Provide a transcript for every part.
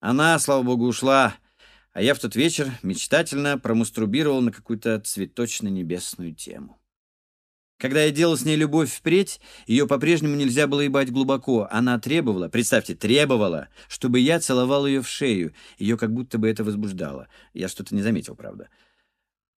Она, слава богу, ушла, а я в тот вечер мечтательно промастурбировал на какую-то цветочно-небесную тему. Когда я делал с ней любовь впредь, ее по-прежнему нельзя было ебать глубоко. Она требовала, представьте, требовала, чтобы я целовал ее в шею. Ее как будто бы это возбуждало. Я что-то не заметил, правда.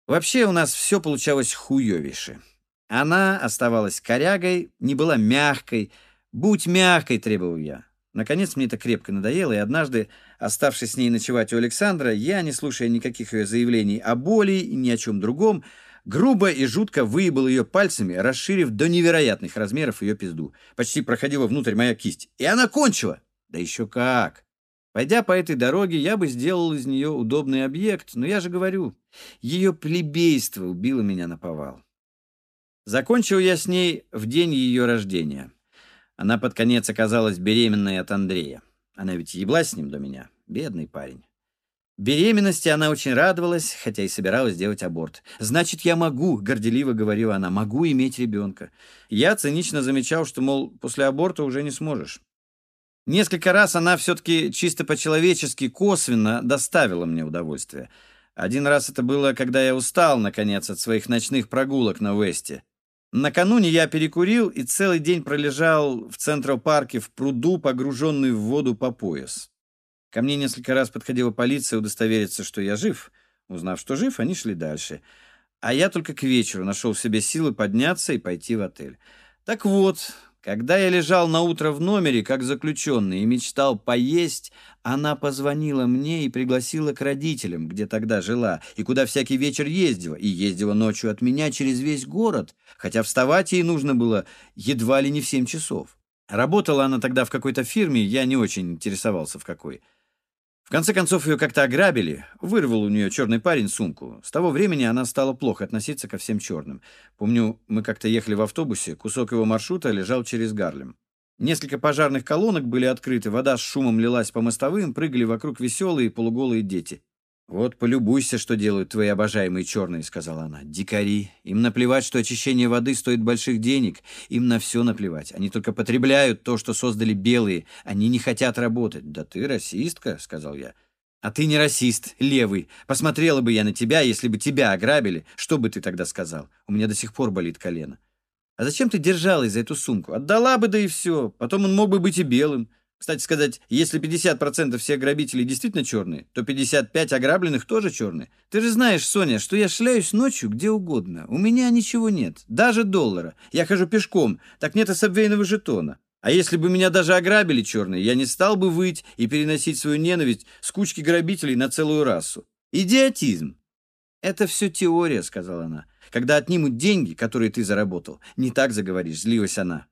Вообще у нас все получалось хуевейше. Она оставалась корягой, не была мягкой. «Будь мягкой», — требовал я. Наконец мне это крепко надоело, и однажды, оставшись с ней ночевать у Александра, я, не слушая никаких ее заявлений о боли и ни о чем другом, грубо и жутко выебал ее пальцами, расширив до невероятных размеров ее пизду. Почти проходила внутрь моя кисть. И она кончила! Да еще как! Пойдя по этой дороге, я бы сделал из нее удобный объект, но я же говорю, ее плебейство убило меня на повал. Закончил я с ней в день ее рождения. Она под конец оказалась беременной от Андрея. Она ведь еблась с ним до меня. Бедный парень. Беременности она очень радовалась, хотя и собиралась делать аборт. «Значит, я могу», — горделиво говорила она, — «могу иметь ребенка». Я цинично замечал, что, мол, после аборта уже не сможешь. Несколько раз она все-таки чисто по-человечески косвенно доставила мне удовольствие. Один раз это было, когда я устал, наконец, от своих ночных прогулок на Весте. Накануне я перекурил и целый день пролежал в Централ-парке в пруду, погруженный в воду по пояс. Ко мне несколько раз подходила полиция удостовериться, что я жив. Узнав, что жив, они шли дальше. А я только к вечеру нашел в себе силы подняться и пойти в отель. Так вот, когда я лежал на утро в номере, как заключенный, и мечтал поесть, она позвонила мне и пригласила к родителям, где тогда жила, и куда всякий вечер ездила, и ездила ночью от меня через весь город, хотя вставать ей нужно было едва ли не в семь часов. Работала она тогда в какой-то фирме, я не очень интересовался в какой. В конце концов, ее как-то ограбили. Вырвал у нее черный парень сумку. С того времени она стала плохо относиться ко всем черным. Помню, мы как-то ехали в автобусе, кусок его маршрута лежал через Гарлем. Несколько пожарных колонок были открыты, вода с шумом лилась по мостовым, прыгали вокруг веселые полуголые дети. «Вот полюбуйся, что делают твои обожаемые черные», — сказала она. «Дикари. Им наплевать, что очищение воды стоит больших денег. Им на все наплевать. Они только потребляют то, что создали белые. Они не хотят работать». «Да ты расистка», — сказал я. «А ты не расист, левый. Посмотрела бы я на тебя, если бы тебя ограбили. Что бы ты тогда сказал? У меня до сих пор болит колено». «А зачем ты держалась за эту сумку? Отдала бы, да и все. Потом он мог бы быть и белым». Кстати сказать, если 50% всех грабителей действительно черные, то 55 ограбленных тоже черные. Ты же знаешь, Соня, что я шляюсь ночью где угодно. У меня ничего нет, даже доллара. Я хожу пешком, так нет и сабвейного жетона. А если бы меня даже ограбили черные, я не стал бы выть и переносить свою ненависть с кучки грабителей на целую расу. Идиотизм. Это все теория, сказала она. Когда отнимут деньги, которые ты заработал, не так заговоришь, злилась она.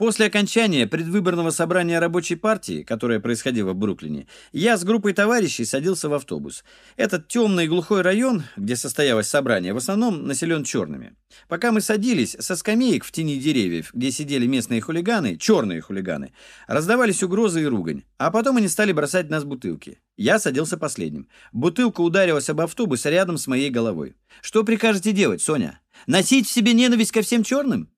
После окончания предвыборного собрания рабочей партии, которое происходило в Бруклине, я с группой товарищей садился в автобус. Этот темный и глухой район, где состоялось собрание, в основном населен черными. Пока мы садились, со скамеек в тени деревьев, где сидели местные хулиганы, черные хулиганы, раздавались угрозы и ругань, а потом они стали бросать нас бутылки. Я садился последним. Бутылка ударилась об автобус рядом с моей головой. «Что прикажете делать, Соня? Носить в себе ненависть ко всем черным?»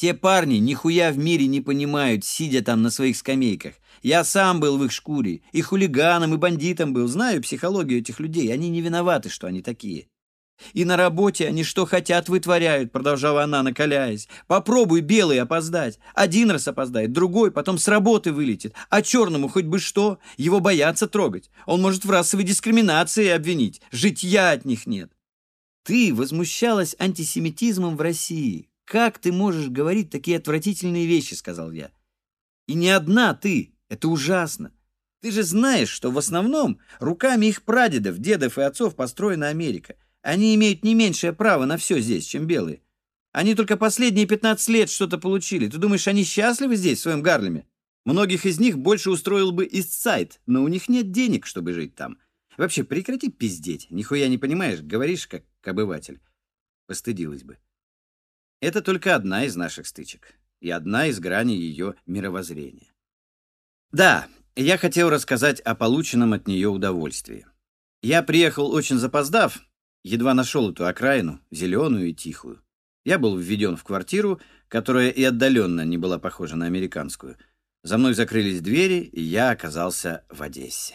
Те парни нихуя в мире не понимают, сидя там на своих скамейках. Я сам был в их шкуре, и хулиганом, и бандитом был. Знаю психологию этих людей, они не виноваты, что они такие. И на работе они что хотят вытворяют, продолжала она, накаляясь. Попробуй белый опоздать. Один раз опоздает, другой, потом с работы вылетит. А черному хоть бы что, его боятся трогать. Он может в расовой дискриминации обвинить. Житья от них нет. Ты возмущалась антисемитизмом в России. «Как ты можешь говорить такие отвратительные вещи?» — сказал я. «И не одна ты. Это ужасно. Ты же знаешь, что в основном руками их прадедов, дедов и отцов построена Америка. Они имеют не меньшее право на все здесь, чем белые. Они только последние 15 лет что-то получили. Ты думаешь, они счастливы здесь, в своем Гарлеме? Многих из них больше устроил бы Истсайд, но у них нет денег, чтобы жить там. Вообще, прекрати пиздеть. Нихуя не понимаешь, говоришь как обыватель. Постыдилась бы. Это только одна из наших стычек и одна из граней ее мировоззрения. Да, я хотел рассказать о полученном от нее удовольствии. Я приехал очень запоздав, едва нашел эту окраину, зеленую и тихую. Я был введен в квартиру, которая и отдаленно не была похожа на американскую. За мной закрылись двери, и я оказался в Одессе.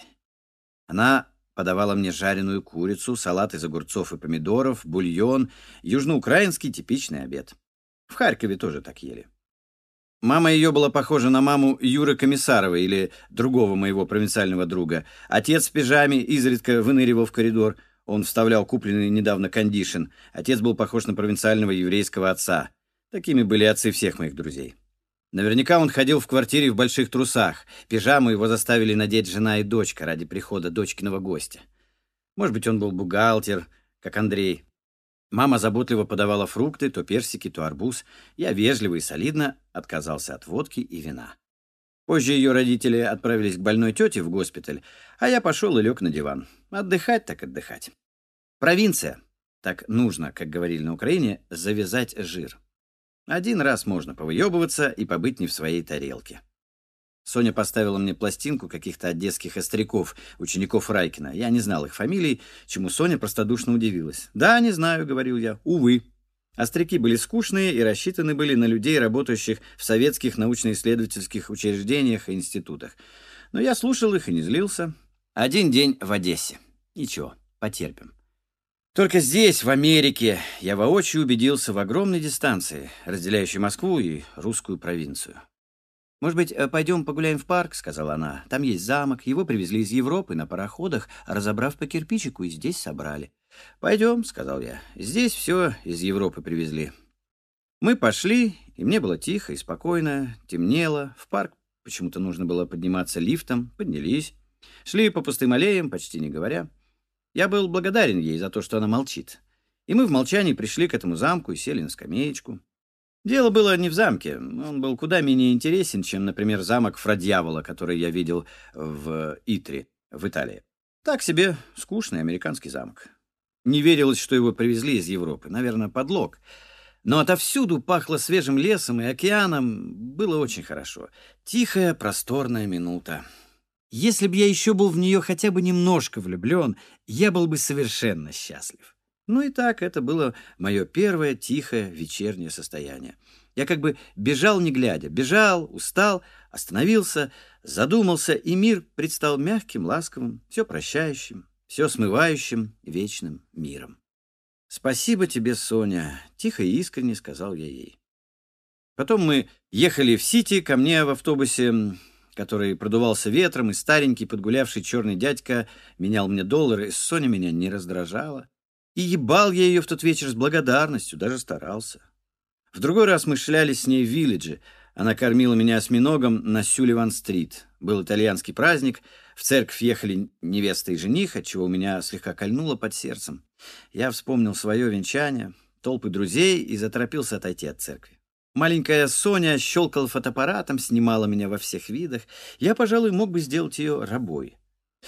Она подавала мне жареную курицу, салат из огурцов и помидоров, бульон, южноукраинский типичный обед. В Харькове тоже так ели. Мама ее была похожа на маму Юры Комиссарова или другого моего провинциального друга. Отец в пижаме изредка выныривал в коридор. Он вставлял купленный недавно кондишн. Отец был похож на провинциального еврейского отца. Такими были отцы всех моих друзей. Наверняка он ходил в квартире в больших трусах. Пижаму его заставили надеть жена и дочка ради прихода дочкиного гостя. Может быть, он был бухгалтер, как Андрей. Мама заботливо подавала фрукты, то персики, то арбуз. Я вежливо и солидно отказался от водки и вина. Позже ее родители отправились к больной тете в госпиталь, а я пошел и лег на диван. Отдыхать так отдыхать. Провинция. Так нужно, как говорили на Украине, завязать жир. Один раз можно повыебываться и побыть не в своей тарелке. Соня поставила мне пластинку каких-то одесских остряков, учеников Райкина. Я не знал их фамилий, чему Соня простодушно удивилась. «Да, не знаю», — говорил я, — «увы». Остряки были скучные и рассчитаны были на людей, работающих в советских научно-исследовательских учреждениях и институтах. Но я слушал их и не злился. Один день в Одессе. Ничего, потерпим. Только здесь, в Америке, я воочию убедился в огромной дистанции, разделяющей Москву и русскую провинцию. «Может быть, э, пойдем погуляем в парк?» — сказала она. «Там есть замок. Его привезли из Европы на пароходах, разобрав по кирпичику, и здесь собрали». «Пойдем», — сказал я. «Здесь все из Европы привезли». Мы пошли, и мне было тихо и спокойно, темнело. В парк почему-то нужно было подниматься лифтом. Поднялись. Шли по пустым аллеям, почти не говоря. Я был благодарен ей за то, что она молчит. И мы в молчании пришли к этому замку и сели на скамеечку. Дело было не в замке. Он был куда менее интересен, чем, например, замок Фрадьявола, который я видел в Итре, в Италии. Так себе скучный американский замок. Не верилось, что его привезли из Европы. Наверное, подлог. Но отовсюду пахло свежим лесом и океаном. Было очень хорошо. Тихая, просторная минута. Если бы я еще был в нее хотя бы немножко влюблен, я был бы совершенно счастлив. Ну и так, это было мое первое тихое вечернее состояние. Я как бы бежал не глядя, бежал, устал, остановился, задумался, и мир предстал мягким, ласковым, все прощающим, все смывающим вечным миром. «Спасибо тебе, Соня», — тихо и искренне сказал я ей. Потом мы ехали в Сити, ко мне в автобусе который продувался ветром, и старенький подгулявший черный дядька менял мне доллары, Соня меня не раздражала. И ебал я ее в тот вечер с благодарностью, даже старался. В другой раз мы шлялись с ней в Виллидже. Она кормила меня осьминогом на Сюливан-стрит. Был итальянский праздник. В церковь ехали невеста и жених, отчего у меня слегка кольнуло под сердцем. Я вспомнил свое венчание, толпы друзей и заторопился отойти от церкви. Маленькая Соня щелкала фотоаппаратом, снимала меня во всех видах. Я, пожалуй, мог бы сделать ее рабой.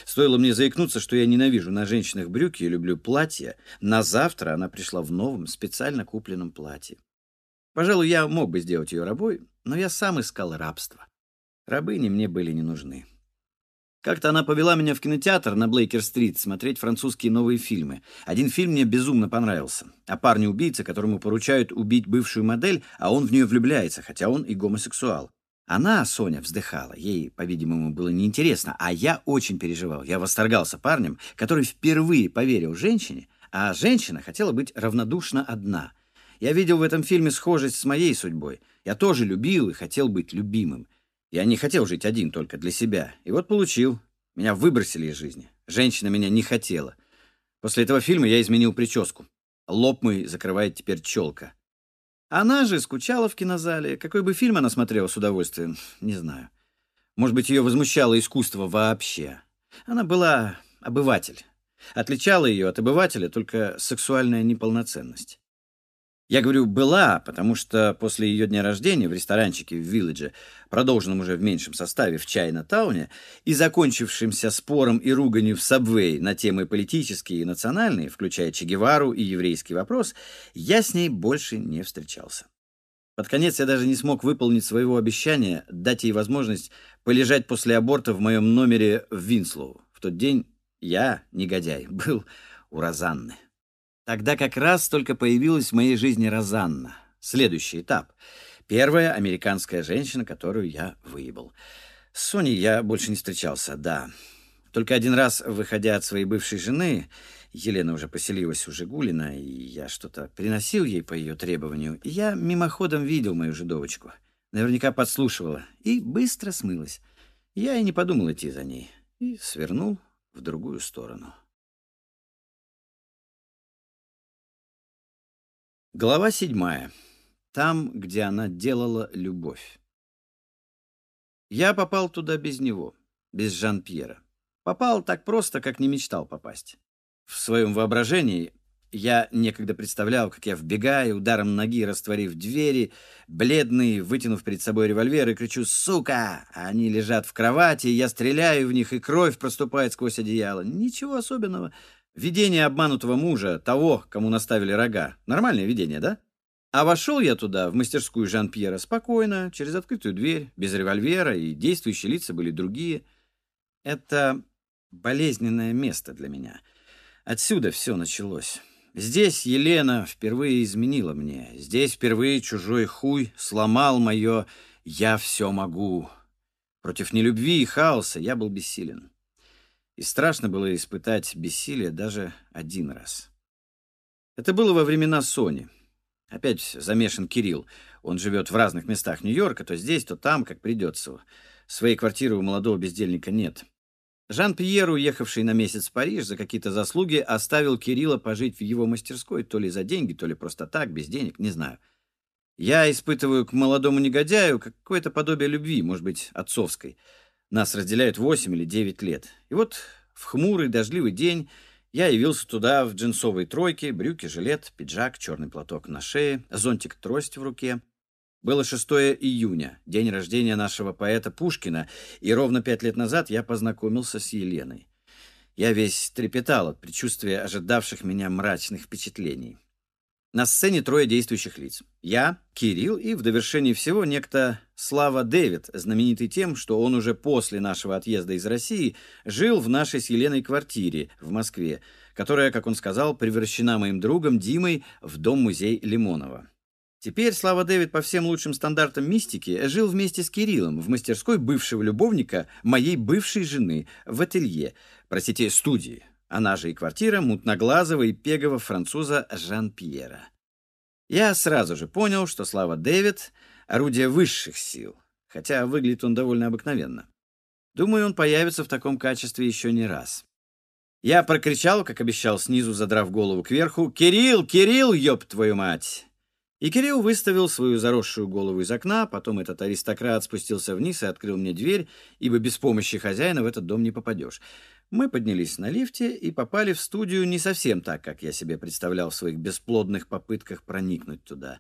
Стоило мне заикнуться, что я ненавижу на женщинах брюки и люблю платья. На завтра она пришла в новом, специально купленном платье. Пожалуй, я мог бы сделать ее рабой, но я сам искал рабство. Рабыни мне были не нужны. Как-то она повела меня в кинотеатр на Блейкер-стрит смотреть французские новые фильмы. Один фильм мне безумно понравился. О парне-убийце, которому поручают убить бывшую модель, а он в нее влюбляется, хотя он и гомосексуал. Она, Соня, вздыхала. Ей, по-видимому, было неинтересно, а я очень переживал. Я восторгался парнем, который впервые поверил женщине, а женщина хотела быть равнодушна одна. Я видел в этом фильме схожесть с моей судьбой. Я тоже любил и хотел быть любимым. Я не хотел жить один только для себя. И вот получил. Меня выбросили из жизни. Женщина меня не хотела. После этого фильма я изменил прическу. Лоб мой закрывает теперь челка. Она же скучала в кинозале. Какой бы фильм она смотрела с удовольствием, не знаю. Может быть, ее возмущало искусство вообще. Она была обыватель. Отличала ее от обывателя только сексуальная неполноценность. Я говорю «была», потому что после ее дня рождения в ресторанчике в Вилледже, продолженном уже в меньшем составе в Чайна-тауне, и закончившимся спором и руганью в Сабвей на темы политические и национальные, включая Че Гевару и еврейский вопрос, я с ней больше не встречался. Под конец я даже не смог выполнить своего обещания дать ей возможность полежать после аборта в моем номере в Винслоу. В тот день я, негодяй, был у Розанны. Тогда как раз только появилась в моей жизни Розанна. Следующий этап. Первая американская женщина, которую я выебал. С Соней я больше не встречался, да. Только один раз, выходя от своей бывшей жены, Елена уже поселилась у Жигулина, и я что-то приносил ей по ее требованию, и я мимоходом видел мою жидовочку. Наверняка подслушивала, и быстро смылась. Я и не подумал идти за ней, и свернул в другую сторону. Глава седьмая. Там, где она делала любовь. Я попал туда без него, без Жан-Пьера. Попал так просто, как не мечтал попасть. В своем воображении я некогда представлял, как я вбегаю, ударом ноги растворив двери, бледный, вытянув перед собой револьвер, и кричу «Сука!» Они лежат в кровати, я стреляю в них, и кровь проступает сквозь одеяло. Ничего особенного. Видение обманутого мужа, того, кому наставили рога. Нормальное видение, да? А вошел я туда, в мастерскую Жан-Пьера, спокойно, через открытую дверь, без револьвера, и действующие лица были другие. Это болезненное место для меня. Отсюда все началось. Здесь Елена впервые изменила мне. Здесь впервые чужой хуй сломал мое «я все могу». Против нелюбви и хаоса я был бессилен. И страшно было испытать бессилие даже один раз. Это было во времена Сони. Опять замешан Кирилл. Он живет в разных местах Нью-Йорка, то здесь, то там, как придется. Своей квартиры у молодого бездельника нет. Жан-Пьер, уехавший на месяц в Париж за какие-то заслуги, оставил Кирилла пожить в его мастерской, то ли за деньги, то ли просто так, без денег, не знаю. Я испытываю к молодому негодяю какое-то подобие любви, может быть, отцовской. Нас разделяют восемь или девять лет. И вот в хмурый дождливый день я явился туда в джинсовой тройке, брюки, жилет, пиджак, черный платок на шее, зонтик-трость в руке — было 6 июня, день рождения нашего поэта Пушкина, и ровно пять лет назад я познакомился с Еленой. Я весь трепетал от предчувствия ожидавших меня мрачных впечатлений. На сцене трое действующих лиц. Я, Кирилл и, в довершении всего, некто Слава Дэвид, знаменитый тем, что он уже после нашего отъезда из России жил в нашей с Еленой квартире в Москве, которая, как он сказал, превращена моим другом Димой в дом-музей Лимонова. Теперь Слава Дэвид по всем лучшим стандартам мистики жил вместе с Кириллом в мастерской бывшего любовника моей бывшей жены в ателье, простите, студии. Она же и квартира мутноглазого и пегого француза Жан-Пьера. Я сразу же понял, что Слава Дэвид — орудие высших сил, хотя выглядит он довольно обыкновенно. Думаю, он появится в таком качестве еще не раз. Я прокричал, как обещал, снизу задрав голову кверху, «Кирилл, Кирилл, ёб твою мать!» И Кирилл выставил свою заросшую голову из окна, потом этот аристократ спустился вниз и открыл мне дверь, ибо без помощи хозяина в этот дом не попадешь. Мы поднялись на лифте и попали в студию не совсем так, как я себе представлял в своих бесплодных попытках проникнуть туда.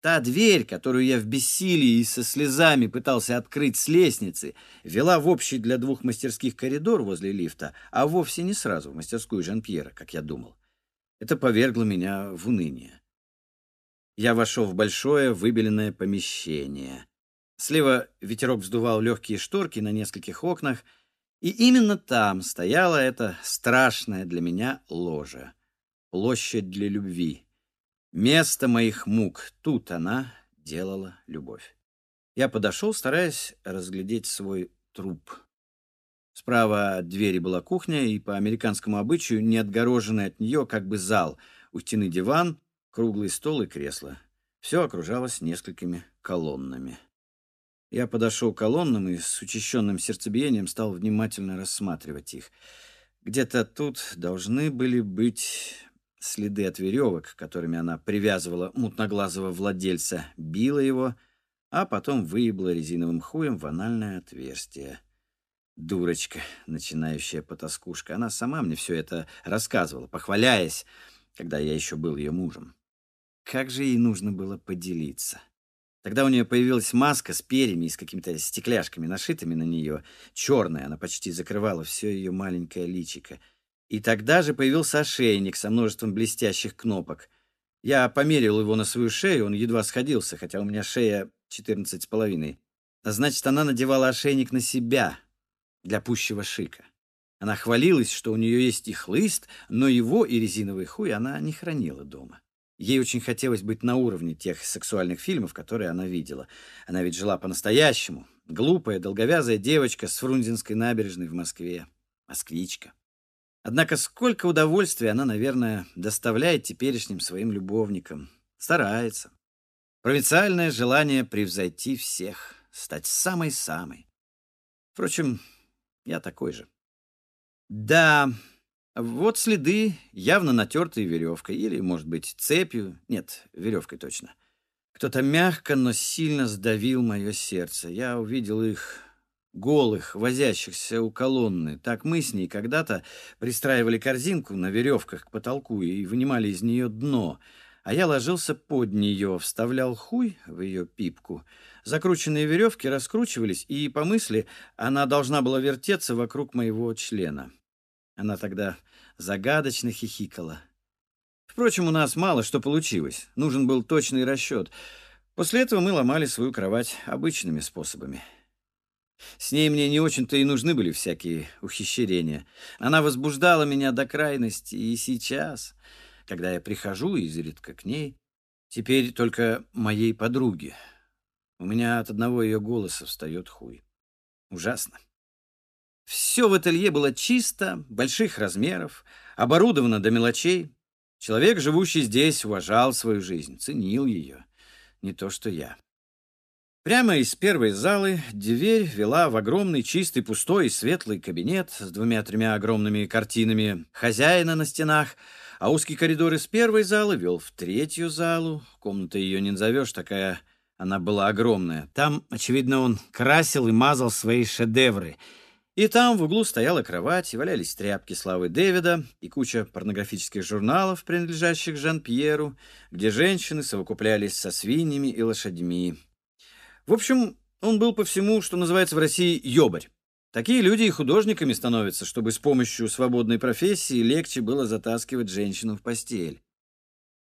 Та дверь, которую я в бессилии и со слезами пытался открыть с лестницы, вела в общий для двух мастерских коридор возле лифта, а вовсе не сразу в мастерскую Жан-Пьера, как я думал. Это повергло меня в уныние. Я вошел в большое выбеленное помещение. Слева ветерок вздувал легкие шторки на нескольких окнах, и именно там стояла эта страшная для меня ложа. Площадь для любви. Место моих мук. Тут она делала любовь. Я подошел, стараясь разглядеть свой труп. Справа от двери была кухня, и по американскому обычаю, не отгороженный от нее, как бы зал. У стены диван, круглый стол и кресло. Все окружалось несколькими колоннами. Я подошел к колоннам и с учащенным сердцебиением стал внимательно рассматривать их. Где-то тут должны были быть следы от веревок, которыми она привязывала мутноглазого владельца, била его, а потом выебла резиновым хуем в анальное отверстие. Дурочка, начинающая потаскушка. Она сама мне все это рассказывала, похваляясь, когда я еще был ее мужем. Как же ей нужно было поделиться. Тогда у нее появилась маска с перьями и с какими-то стекляшками, нашитыми на нее. Черная, она почти закрывала все ее маленькое личико. И тогда же появился ошейник со множеством блестящих кнопок. Я померил его на свою шею, он едва сходился, хотя у меня шея четырнадцать с половиной. Значит, она надевала ошейник на себя для пущего шика. Она хвалилась, что у нее есть и хлыст, но его и резиновый хуй она не хранила дома. Ей очень хотелось быть на уровне тех сексуальных фильмов, которые она видела. Она ведь жила по-настоящему. Глупая, долговязая девочка с Фрунзенской набережной в Москве. москвичка. Однако сколько удовольствия она, наверное, доставляет теперешним своим любовникам. Старается. Провинциальное желание превзойти всех, стать самой-самой. Впрочем, я такой же. Да, вот следы, явно натертые веревкой, или, может быть, цепью. Нет, веревкой точно. Кто-то мягко, но сильно сдавил мое сердце. Я увидел их голых, возящихся у колонны. Так мы с ней когда-то пристраивали корзинку на веревках к потолку и вынимали из нее дно, а я ложился под нее, вставлял хуй в ее пипку. Закрученные веревки раскручивались, и, по мысли, она должна была вертеться вокруг моего члена. Она тогда загадочно хихикала. Впрочем, у нас мало что получилось. Нужен был точный расчет. После этого мы ломали свою кровать обычными способами. С ней мне не очень-то и нужны были всякие ухищрения. Она возбуждала меня до крайности, и сейчас, когда я прихожу изредка к ней, теперь только моей подруге, у меня от одного ее голоса встает хуй. Ужасно. Все в ателье было чисто, больших размеров, оборудовано до мелочей. Человек, живущий здесь, уважал свою жизнь, ценил ее. Не то, что я. Прямо из первой залы дверь вела в огромный, чистый, пустой и светлый кабинет с двумя-тремя огромными картинами хозяина на стенах, а узкий коридор из первой залы вел в третью залу. Комната ее не назовешь, такая она была огромная. Там, очевидно, он красил и мазал свои шедевры. И там в углу стояла кровать, и валялись тряпки славы Дэвида и куча порнографических журналов, принадлежащих Жан-Пьеру, где женщины совокуплялись со свиньями и лошадьми. В общем, он был по всему, что называется в России, ёбарь. Такие люди и художниками становятся, чтобы с помощью свободной профессии легче было затаскивать женщину в постель.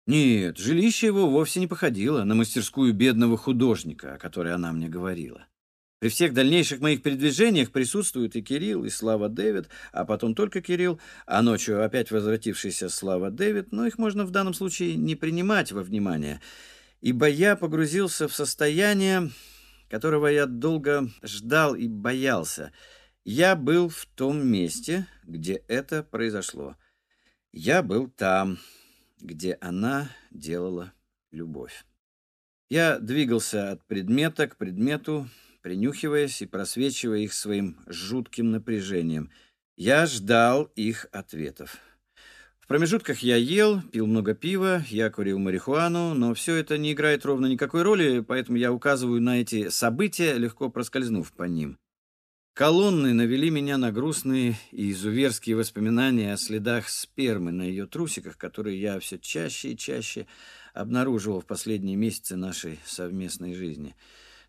Нет, жилище его вовсе не походило на мастерскую бедного художника, о которой она мне говорила. При всех дальнейших моих передвижениях присутствуют и Кирилл, и Слава Дэвид, а потом только Кирилл, а ночью опять возвратившийся Слава Дэвид, но их можно в данном случае не принимать во внимание — ибо я погрузился в состояние, которого я долго ждал и боялся. Я был в том месте, где это произошло. Я был там, где она делала любовь. Я двигался от предмета к предмету, принюхиваясь и просвечивая их своим жутким напряжением. Я ждал их ответов. В промежутках я ел, пил много пива, я курил марихуану, но все это не играет ровно никакой роли, поэтому я указываю на эти события, легко проскользнув по ним. Колонны навели меня на грустные и изуверские воспоминания о следах спермы на ее трусиках, которые я все чаще и чаще обнаруживал в последние месяцы нашей совместной жизни.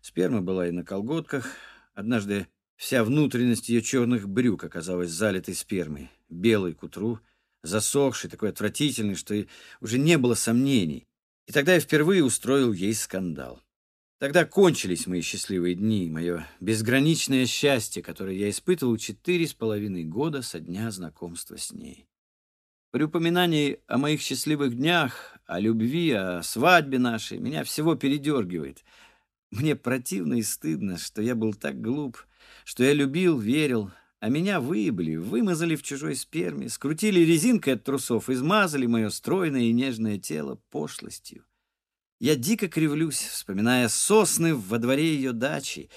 Сперма была и на колготках. Однажды вся внутренность ее черных брюк оказалась залитой спермой, белой к утру — засохший, такой отвратительный, что уже не было сомнений. И тогда я впервые устроил ей скандал. Тогда кончились мои счастливые дни, мое безграничное счастье, которое я испытывал четыре с половиной года со дня знакомства с ней. При упоминании о моих счастливых днях, о любви, о свадьбе нашей, меня всего передергивает. Мне противно и стыдно, что я был так глуп, что я любил, верил, а меня выебли, вымазали в чужой сперме, скрутили резинкой от трусов, измазали мое стройное и нежное тело пошлостью. Я дико кривлюсь, вспоминая сосны во дворе ее дачи,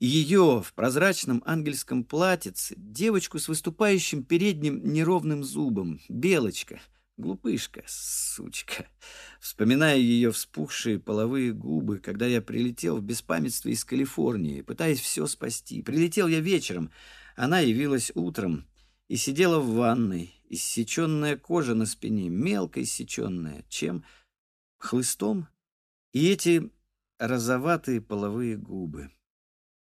и ее в прозрачном ангельском платьице, девочку с выступающим передним неровным зубом, белочка, глупышка, сучка. Вспоминая ее вспухшие половые губы, когда я прилетел в беспамятстве из Калифорнии, пытаясь все спасти. Прилетел я вечером — она явилась утром и сидела в ванной, иссеченная кожа на спине, мелко иссеченная, чем? Хлыстом. И эти розоватые половые губы.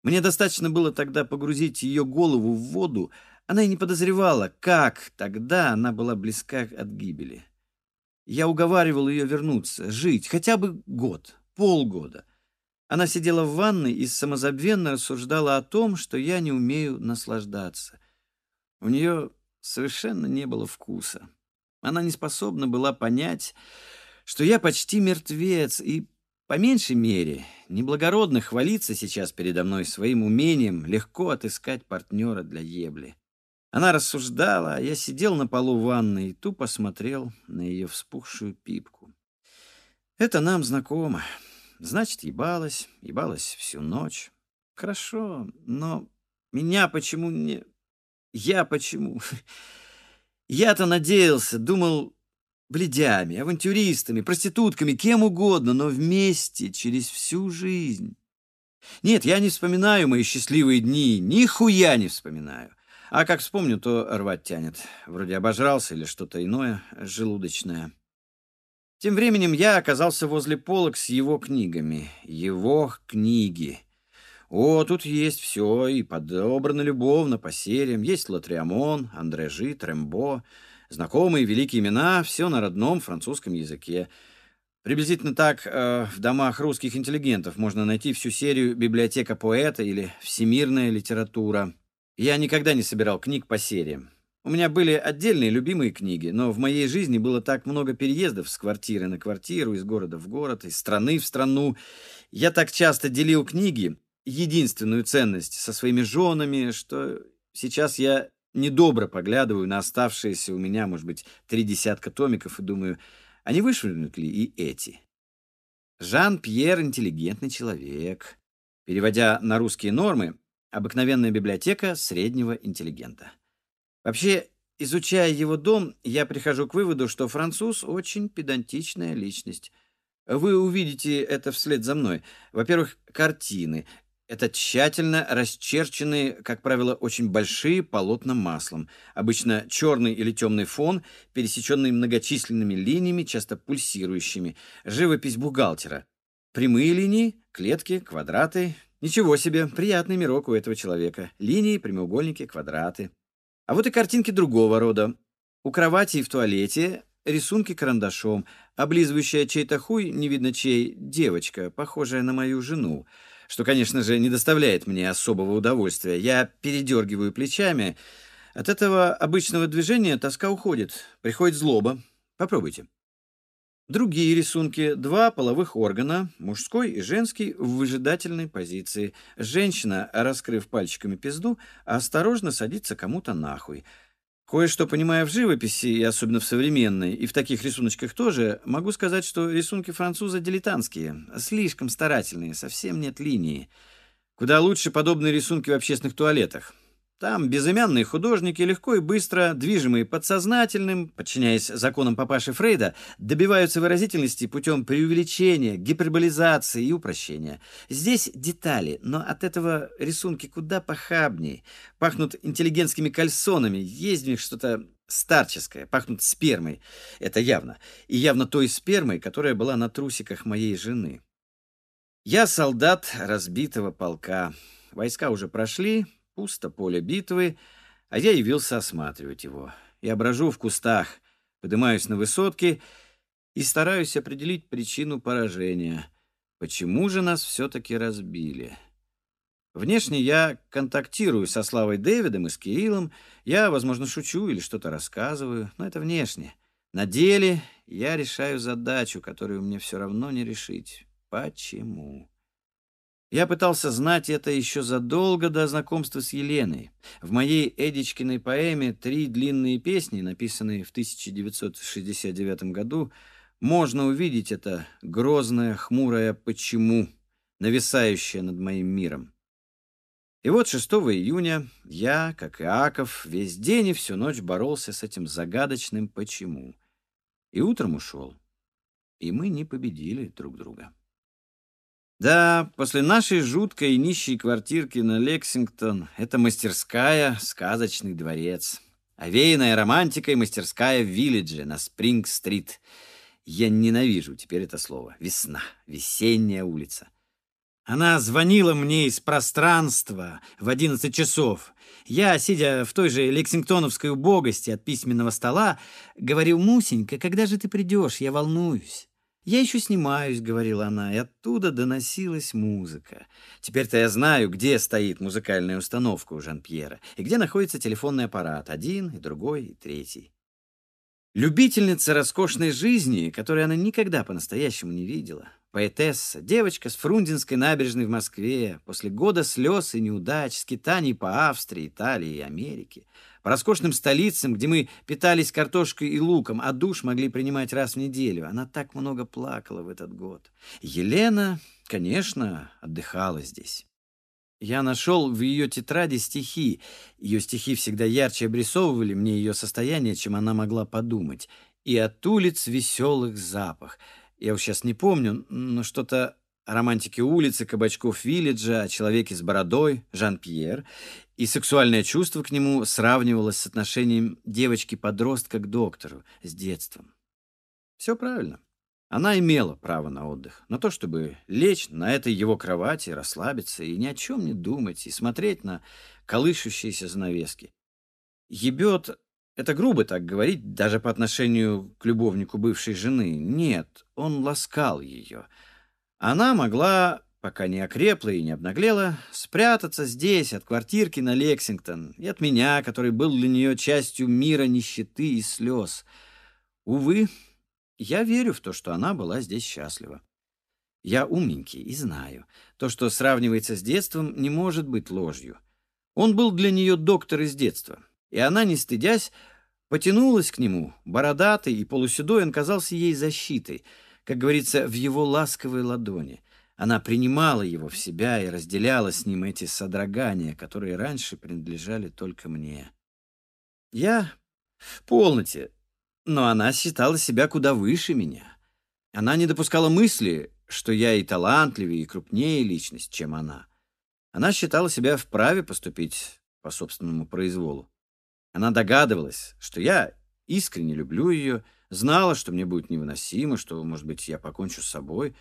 Мне достаточно было тогда погрузить ее голову в воду, она и не подозревала, как тогда она была близка от гибели. Я уговаривал ее вернуться, жить, хотя бы год, полгода. Она сидела в ванной и самозабвенно рассуждала о том, что я не умею наслаждаться. У нее совершенно не было вкуса. Она не способна была понять, что я почти мертвец, и, по меньшей мере, неблагородно хвалиться сейчас передо мной своим умением легко отыскать партнера для ебли. Она рассуждала, а я сидел на полу ванной и тупо смотрел на ее вспухшую пипку. Это нам знакомо. Значит, ебалась, ебалась всю ночь. Хорошо, но меня почему не... Я почему? Я-то надеялся, думал, бледями, авантюристами, проститутками, кем угодно, но вместе, через всю жизнь. Нет, я не вспоминаю мои счастливые дни, нихуя не вспоминаю. А как вспомню, то рвать тянет. Вроде обожрался или что-то иное, желудочное. Тем временем я оказался возле полок с его книгами. Его книги. О, тут есть все, и подобрано любовно по сериям. Есть Латриамон, Андре Жи, Трембо. Знакомые великие имена, все на родном французском языке. Приблизительно так э, в домах русских интеллигентов можно найти всю серию «Библиотека поэта» или «Всемирная литература». Я никогда не собирал книг по сериям. У меня были отдельные любимые книги, но в моей жизни было так много переездов с квартиры на квартиру, из города в город, из страны в страну. Я так часто делил книги, единственную ценность, со своими женами, что сейчас я недобро поглядываю на оставшиеся у меня, может быть, три десятка томиков и думаю, они не вышвырнут ли и эти? Жан-Пьер — интеллигентный человек. Переводя на русские нормы, Обыкновенная библиотека среднего интеллигента. Вообще, изучая его дом, я прихожу к выводу, что француз очень педантичная личность. Вы увидите это вслед за мной. Во-первых, картины. Это тщательно расчерченные, как правило, очень большие полотна маслом. Обычно черный или темный фон, пересеченный многочисленными линиями, часто пульсирующими. Живопись бухгалтера. Прямые линии, клетки, квадраты, Ничего себе, приятный мирок у этого человека. Линии, прямоугольники, квадраты. А вот и картинки другого рода. У кровати и в туалете рисунки карандашом, облизывающая чей-то хуй, не видно чей, девочка, похожая на мою жену, что, конечно же, не доставляет мне особого удовольствия. Я передергиваю плечами. От этого обычного движения тоска уходит, приходит злоба. Попробуйте. Другие рисунки. Два половых органа, мужской и женский, в выжидательной позиции. Женщина, раскрыв пальчиками пизду, осторожно садится кому-то нахуй. Кое-что понимая в живописи, и особенно в современной, и в таких рисуночках тоже, могу сказать, что рисунки француза дилетантские, слишком старательные, совсем нет линии. Куда лучше подобные рисунки в общественных туалетах. Там безымянные художники, легко и быстро, движимые подсознательным, подчиняясь законам папаши Фрейда, добиваются выразительности путем преувеличения, гиперболизации и упрощения. Здесь детали, но от этого рисунки куда похабнее. Пахнут интеллигентскими кальсонами, есть в них что-то старческое, пахнут спермой. Это явно. И явно той спермой, которая была на трусиках моей жены. Я солдат разбитого полка. Войска уже прошли, Пусто поле битвы, а я явился осматривать его. Я брожу в кустах, поднимаюсь на высотки и стараюсь определить причину поражения. Почему же нас все-таки разбили? Внешне я контактирую со Славой Дэвидом и с Кириллом. Я, возможно, шучу или что-то рассказываю, но это внешне. На деле я решаю задачу, которую мне все равно не решить. Почему? Я пытался знать это еще задолго до знакомства с Еленой. В моей Эдичкиной поэме «Три длинные песни», написанные в 1969 году, можно увидеть это грозное, хмурое «почему», нависающее над моим миром. И вот 6 июня я, как Иаков, весь день и всю ночь боролся с этим загадочным «почему». И утром ушел. И мы не победили друг друга. Да, после нашей жуткой и нищей квартирки на Лексингтон это мастерская, сказочный дворец. Овеянная романтикой мастерская в Виллидже на Спринг-стрит. Я ненавижу теперь это слово. Весна, весенняя улица. Она звонила мне из пространства в одиннадцать часов. Я, сидя в той же лексингтоновской убогости от письменного стола, говорил, «Мусенька, когда же ты придешь? Я волнуюсь». «Я еще снимаюсь», — говорила она, и оттуда доносилась музыка. Теперь-то я знаю, где стоит музыкальная установка у Жан-Пьера, и где находится телефонный аппарат, один, и другой, и третий. Любительница роскошной жизни, которой она никогда по-настоящему не видела. Поэтесса, девочка с Фрунзенской набережной в Москве, после года слез и неудач, скитаний по Австрии, Италии и Америке. По роскошным столицам, где мы питались картошкой и луком, а душ могли принимать раз в неделю. Она так много плакала в этот год. Елена, конечно, отдыхала здесь. Я нашел в ее тетради стихи. Ее стихи всегда ярче обрисовывали мне ее состояние, чем она могла подумать. И от улиц веселых запах. Я уж сейчас не помню, но что-то о романтике улицы, кабачков Виллиджа, о человеке с бородой, Жан-Пьер, и сексуальное чувство к нему сравнивалось с отношением девочки-подростка к доктору, с детством. Все правильно. Она имела право на отдых, на то, чтобы лечь на этой его кровати, расслабиться и ни о чем не думать, и смотреть на колышущиеся занавески. Ебет — это грубо так говорить, даже по отношению к любовнику бывшей жены. Нет, он ласкал ее. Она могла, пока не окрепла и не обнаглела, спрятаться здесь, от квартирки на Лексингтон, и от меня, который был для нее частью мира нищеты и слез. Увы, я верю в то, что она была здесь счастлива. Я умненький и знаю, то, что сравнивается с детством, не может быть ложью. Он был для нее доктор из детства, и она, не стыдясь, потянулась к нему. Бородатый и полуседой он казался ей защитой, как говорится, в его ласковой ладони. Она принимала его в себя и разделяла с ним эти содрогания, которые раньше принадлежали только мне. Я... Полноте, но она считала себя куда выше меня. Она не допускала мысли, что я и талантливее, и крупнее личность, чем она. Она считала себя вправе поступить по собственному произволу. Она догадывалась, что я искренне люблю ее, знала, что мне будет невыносимо, что, может быть, я покончу с собой.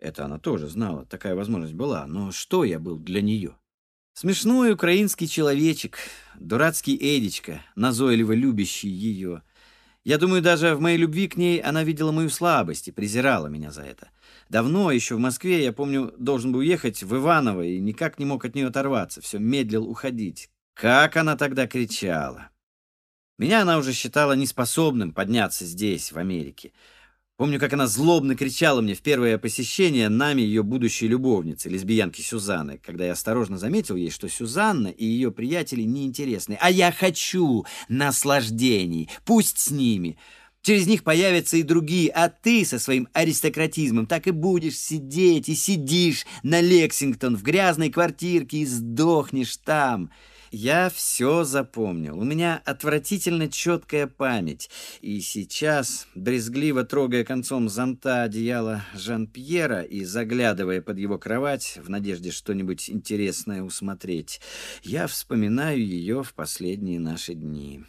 Это она тоже знала, такая возможность была. Но что я был для нее? Смешной украинский человечек, дурацкий Эдичка, назойливо любящий ее — я думаю, даже в моей любви к ней она видела мою слабость и презирала меня за это. Давно, еще в Москве, я помню, должен был ехать в Иваново и никак не мог от нее оторваться, все медлил уходить. Как она тогда кричала! Меня она уже считала неспособным подняться здесь, в Америке. Помню, как она злобно кричала мне в первое посещение нами ее будущей любовницы, лесбиянки Сюзанны, когда я осторожно заметил ей, что Сюзанна и ее приятели неинтересны. А я хочу наслаждений, пусть с ними. Через них появятся и другие, а ты со своим аристократизмом так и будешь сидеть и сидишь на Лексингтон в грязной квартирке и сдохнешь там. Я все запомнил. У меня отвратительно четкая память. И сейчас, брезгливо трогая концом зонта одеяло Жан-Пьера и заглядывая под его кровать в надежде что-нибудь интересное усмотреть, я вспоминаю ее в последние наши дни.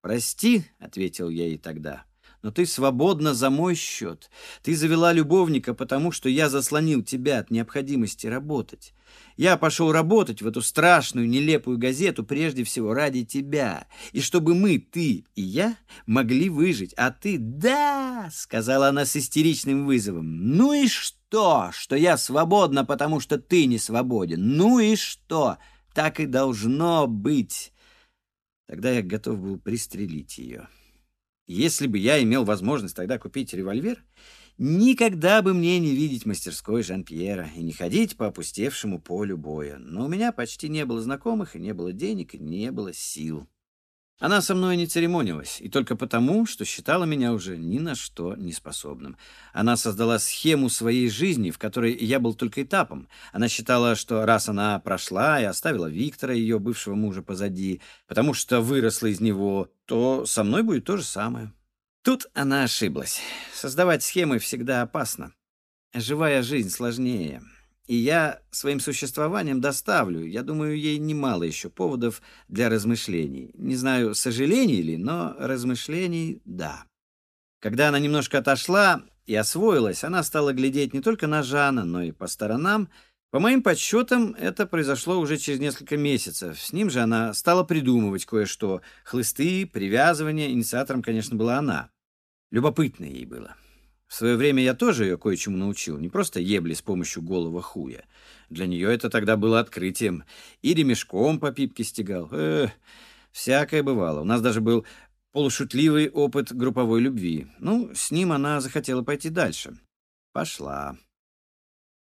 «Прости», — ответил я ей тогда, — но ты свободна за мой счет. Ты завела любовника, потому что я заслонил тебя от необходимости работать. Я пошел работать в эту страшную, нелепую газету прежде всего ради тебя. И чтобы мы, ты и я, могли выжить. А ты «да», — сказала она с истеричным вызовом. «Ну и что, что я свободна, потому что ты не свободен? Ну и что? Так и должно быть». Тогда я готов был пристрелить ее. Если бы я имел возможность тогда купить револьвер, никогда бы мне не видеть мастерской Жан-Пьера и не ходить по опустевшему полю боя. Но у меня почти не было знакомых, и не было денег, и не было сил. Она со мной не церемонилась, и только потому, что считала меня уже ни на что не способным. Она создала схему своей жизни, в которой я был только этапом. Она считала, что раз она прошла и оставила Виктора, ее бывшего мужа, позади, потому что выросла из него, то со мной будет то же самое. Тут она ошиблась. Создавать схемы всегда опасно. Живая жизнь сложнее. И я своим существованием доставлю, я думаю, ей немало еще поводов для размышлений. Не знаю, сожалений ли, но размышлений — да. Когда она немножко отошла и освоилась, она стала глядеть не только на Жана, но и по сторонам. По моим подсчетам, это произошло уже через несколько месяцев. С ним же она стала придумывать кое-что. Хлысты, привязывания. Инициатором, конечно, была она. Любопытно ей было. В свое время я тоже ее кое-чему научил, не просто ебли с помощью голого хуя. Для нее это тогда было открытием. И ремешком по пипке стегал. Эх, всякое бывало. У нас даже был полушутливый опыт групповой любви. Ну, с ним она захотела пойти дальше. Пошла.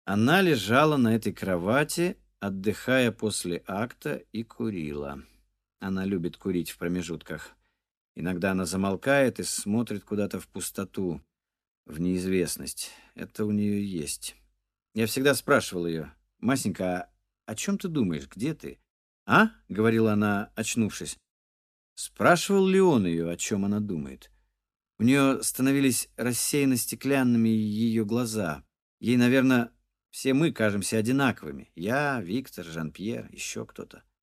Она лежала на этой кровати, отдыхая после акта, и курила. Она любит курить в промежутках. Иногда она замолкает и смотрит куда-то в пустоту, в неизвестность. Это у нее есть. Я всегда спрашивал ее, «Масенька, а о чем ты думаешь? Где ты?» «А?» — говорила она, очнувшись. Спрашивал ли он ее, о чем она думает? У нее становились рассеянно-стеклянными ее глаза. Ей, наверное, все мы кажемся одинаковыми. Я, Виктор, Жан-Пьер, еще кто-то.